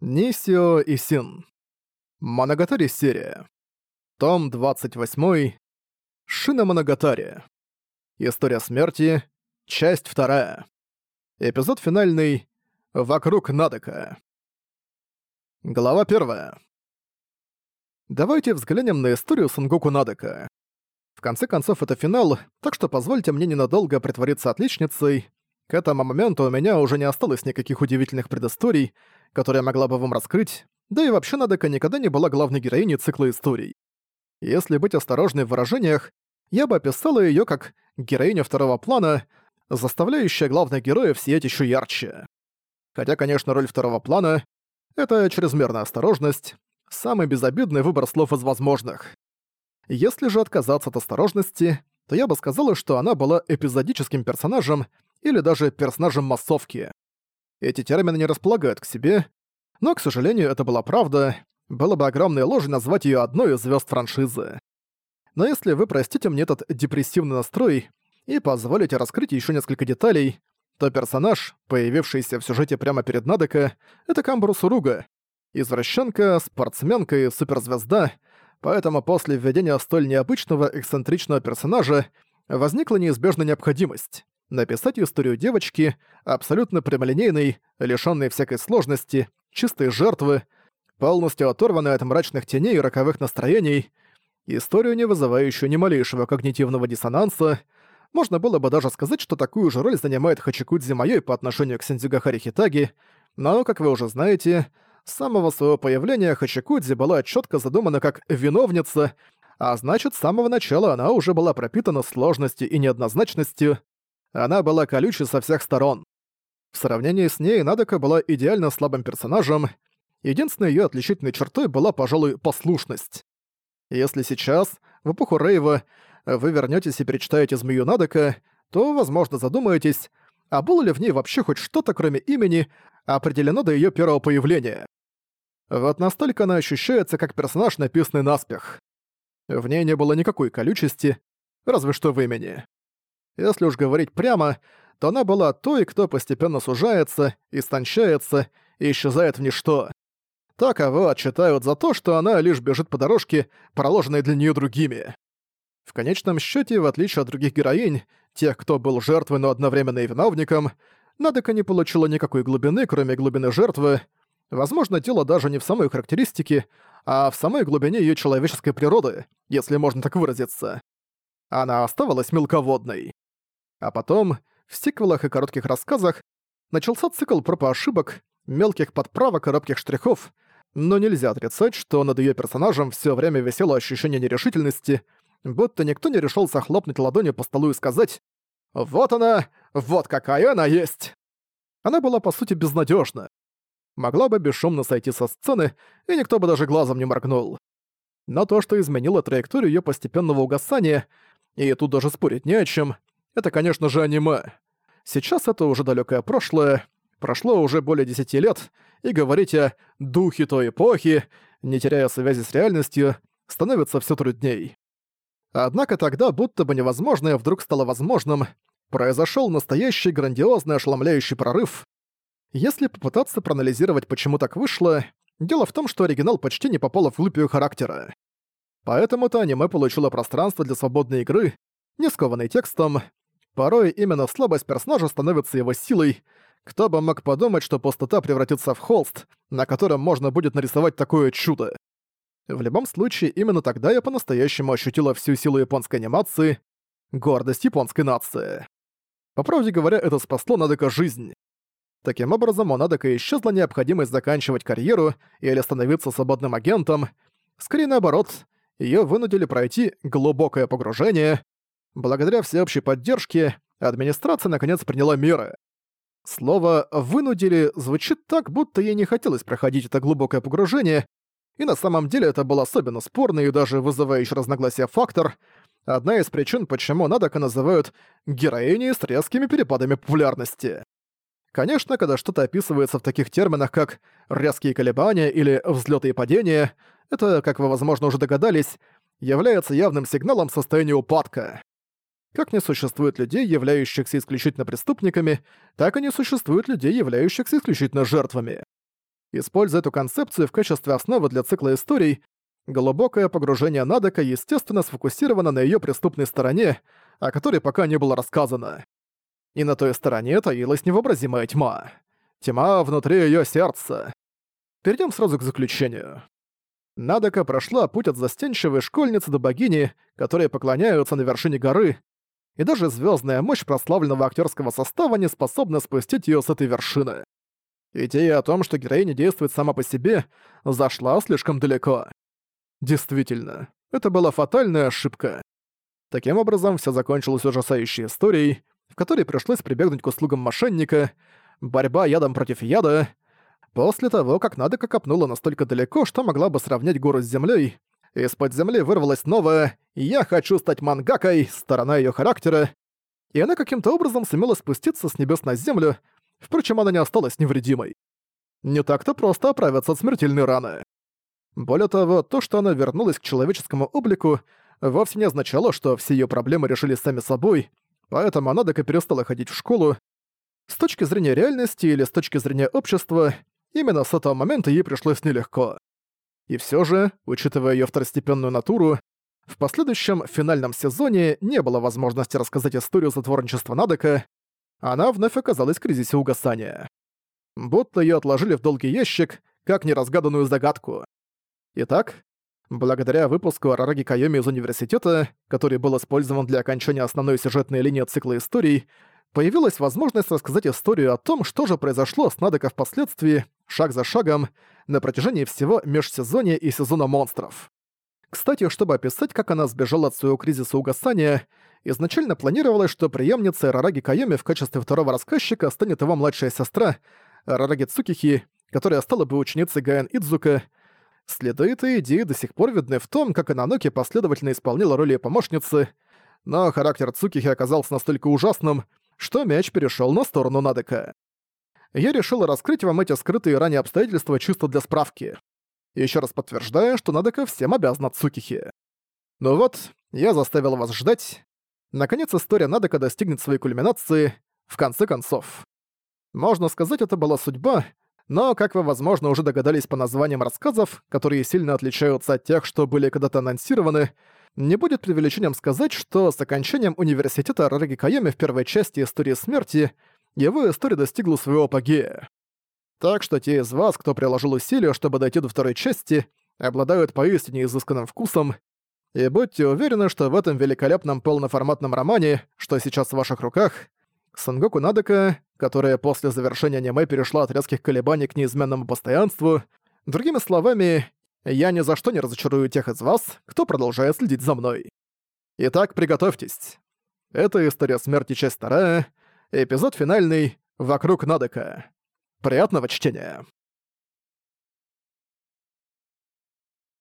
Нисио и Син. Моногатари серия. Том 28. Шина Моногатари. История смерти. Часть 2. Эпизод финальный. Вокруг Надека. Глава 1. Давайте взглянем на историю Сангоку Надека. В конце концов, это финал, так что позвольте мне ненадолго притвориться отличницей. К этому моменту у меня уже не осталось никаких удивительных предысторий, которые могла бы вам раскрыть, да и вообще Надека никогда не была главной героиней цикла историй. Если быть осторожной в выражениях, я бы описала её как героиня второго плана, заставляющая главных героев сиять ещё ярче. Хотя, конечно, роль второго плана — это чрезмерная осторожность, самый безобидный выбор слов из возможных. Если же отказаться от осторожности, то я бы сказала, что она была эпизодическим персонажем или даже персонажем массовки. Эти термины не располагают к себе, но, к сожалению, это была правда. Было бы огромной ложью назвать её одной из звёзд франшизы. Но если вы простите мне этот депрессивный настрой и позволите раскрыть ещё несколько деталей, то персонаж, появившийся в сюжете прямо перед Надека, это Камбру Суруга, извращенка, спортсменка и суперзвезда, поэтому после введения столь необычного эксцентричного персонажа возникла неизбежная необходимость написать историю девочки, абсолютно прямолинейной, лишённой всякой сложности, чистой жертвы, полностью оторванной от мрачных теней и роковых настроений, историю, не вызывающую ни малейшего когнитивного диссонанса, можно было бы даже сказать, что такую же роль занимает Хачикудзи Майой по отношению к Синдзюгахари Хитаги, но, как вы уже знаете, с самого своего появления Хачикудзи была четко задумана как виновница, а значит, с самого начала она уже была пропитана сложностью и неоднозначностью, она была колючей со всех сторон. В сравнении с ней Надека была идеально слабым персонажем, единственной её отличительной чертой была, пожалуй, послушность. Если сейчас, в эпоху Рейва, вы вернётесь и перечитаете «Змею Надека», то, возможно, задумаетесь, а было ли в ней вообще хоть что-то, кроме имени, определено до её первого появления. Вот настолько она ощущается как персонаж, написанный наспех. В ней не было никакой колючести, разве что в имени. Если уж говорить прямо, то она была той, кто постепенно сужается, истончается и исчезает в ничто. Так его отчитают за то, что она лишь бежит по дорожке, проложенной для нее другими. В конечном счете, в отличие от других героинь, тех, кто был жертвой, но одновременно и виновником, Надека не получила никакой глубины, кроме глубины жертвы. Возможно, дело даже не в самой характеристике, а в самой глубине ее человеческой природы, если можно так выразиться. Она оставалась мелководной. А потом, в сиквелах и коротких рассказах, начался цикл проб ошибок, мелких подправок и робких штрихов, но нельзя отрицать, что над её персонажем всё время висело ощущение нерешительности, будто никто не решился хлопнуть ладонью по столу и сказать «Вот она! Вот какая она есть!» Она была, по сути, безнадёжна. Могла бы бесшумно сойти со сцены, и никто бы даже глазом не моргнул. Но то, что изменило траекторию её постепенного угасания, и тут даже спорить не о чем, это, конечно же, аниме. Сейчас это уже далекое прошлое, прошло уже более десяти лет, и говорить о «духе той эпохи», не теряя связи с реальностью, становится все трудней. Однако тогда будто бы невозможное вдруг стало возможным, произошел настоящий грандиозный ошеломляющий прорыв. Если попытаться проанализировать, почему так вышло, дело в том, что оригинал почти не попал в глупию характера. Поэтому-то аниме получило пространство для свободной игры, не скованной текстом, Порой именно слабость персонажа становится его силой. Кто бы мог подумать, что пустота превратится в холст, на котором можно будет нарисовать такое чудо. В любом случае, именно тогда я по-настоящему ощутила всю силу японской анимации, гордость японской нации. По правде говоря, это спасло Надека жизнь. Таким образом, у Надека исчезла необходимость заканчивать карьеру или становиться свободным агентом. Скорее наоборот, ее вынудили пройти глубокое погружение, Благодаря всеобщей поддержке администрация наконец приняла меры. Слово «вынудили» звучит так, будто ей не хотелось проходить это глубокое погружение, и на самом деле это был особенно спорный и даже вызывающий разногласия фактор, одна из причин, почему Надока называют героиней с резкими перепадами популярности. Конечно, когда что-то описывается в таких терминах, как «резкие колебания» или «взлёты и падения», это, как вы, возможно, уже догадались, является явным сигналом состояния упадка. Как не существует людей, являющихся исключительно преступниками, так и не существует людей, являющихся исключительно жертвами. Используя эту концепцию в качестве основы для цикла историй, глубокое погружение Надека естественно сфокусировано на ее преступной стороне, о которой пока не было рассказано. И на той стороне таилась невообразимая тьма. Тьма внутри ее сердца. Перейдем сразу к заключению. Надека прошла путь от застенчивой школьницы до богини, которые поклоняются на вершине горы, и даже звездная мощь прославленного актерского состава не способна спустить ее с этой вершины. Идея о том, что героиня действует сама по себе, зашла слишком далеко. Действительно, это была фатальная ошибка. Таким образом, все закончилось ужасающей историей, в которой пришлось прибегнуть к услугам мошенника, борьба ядом против яда. После того, как Надека копнула настолько далеко, что могла бы сравнять гору с землей, из-под земли вырвалась новая «Я хочу стать мангакой» сторона ее характера, и она каким-то образом сумела спуститься с небес на землю, Впрочем, она не осталась невредимой. Не так-то просто оправиться от смертельной раны. Более того, то, что она вернулась к человеческому облику, вовсе не означало, что все ее проблемы решились сами собой, поэтому она так и перестала ходить в школу. С точки зрения реальности или с точки зрения общества, именно с этого момента ей пришлось нелегко. И все же, учитывая ее второстепенную натуру, в последующем финальном сезоне не было возможности рассказать историю затворничества Надека, она вновь оказалась в кризисе угасания. Будто её отложили в долгий ящик, как неразгаданную загадку. Итак, благодаря выпуску Арараги Кайоми из университета, который был использован для окончания основной сюжетной линии цикла историй, появилась возможность рассказать историю о том, что же произошло с Надека впоследствии, шаг за шагом, на протяжении всего межсезонья и сезона монстров. Кстати, чтобы описать, как она сбежала от своего кризиса угасания, изначально планировалось, что преемницей Рараги Кайоми в качестве второго рассказчика станет его младшая сестра Рараги Цукихи, которая стала бы ученицей Гаэн Идзука. Следы этой идеи до сих пор видны в том, как Ананоки последовательно исполнила роли помощницы, но характер Цукихи оказался настолько ужасным, что мяч перешел на сторону Надека. Я решил раскрыть вам эти скрытые ранее обстоятельства чисто для справки. Еще раз подтверждая, что Надека всем обязана Цукихи. Ну вот, я заставил вас ждать, Наконец история Надека достигнет своей кульминации, в конце концов. Можно сказать, это была судьба, но, как вы, возможно, уже догадались по названиям рассказов, которые сильно отличаются от тех, что были когда-то анонсированы, не будет преувеличением сказать, что с окончанием университета Рараги Кайоми в первой части истории смерти его история достигла своего апогея. Так что те из вас, кто приложил усилия, чтобы дойти до второй части, обладают поистине изысканным вкусом, и будьте уверены, что в этом великолепном полноформатном романе, что сейчас в ваших руках, Сангоку Надека, которая после завершения аниме перешла от резких колебаний к неизменному постоянству, другими словами, я ни за что не разочарую тех из вас, кто продолжает следить за мной. Итак, приготовьтесь. Это история смерти, часть вторая, эпизод финальный «Вокруг Надека». Приятного чтения!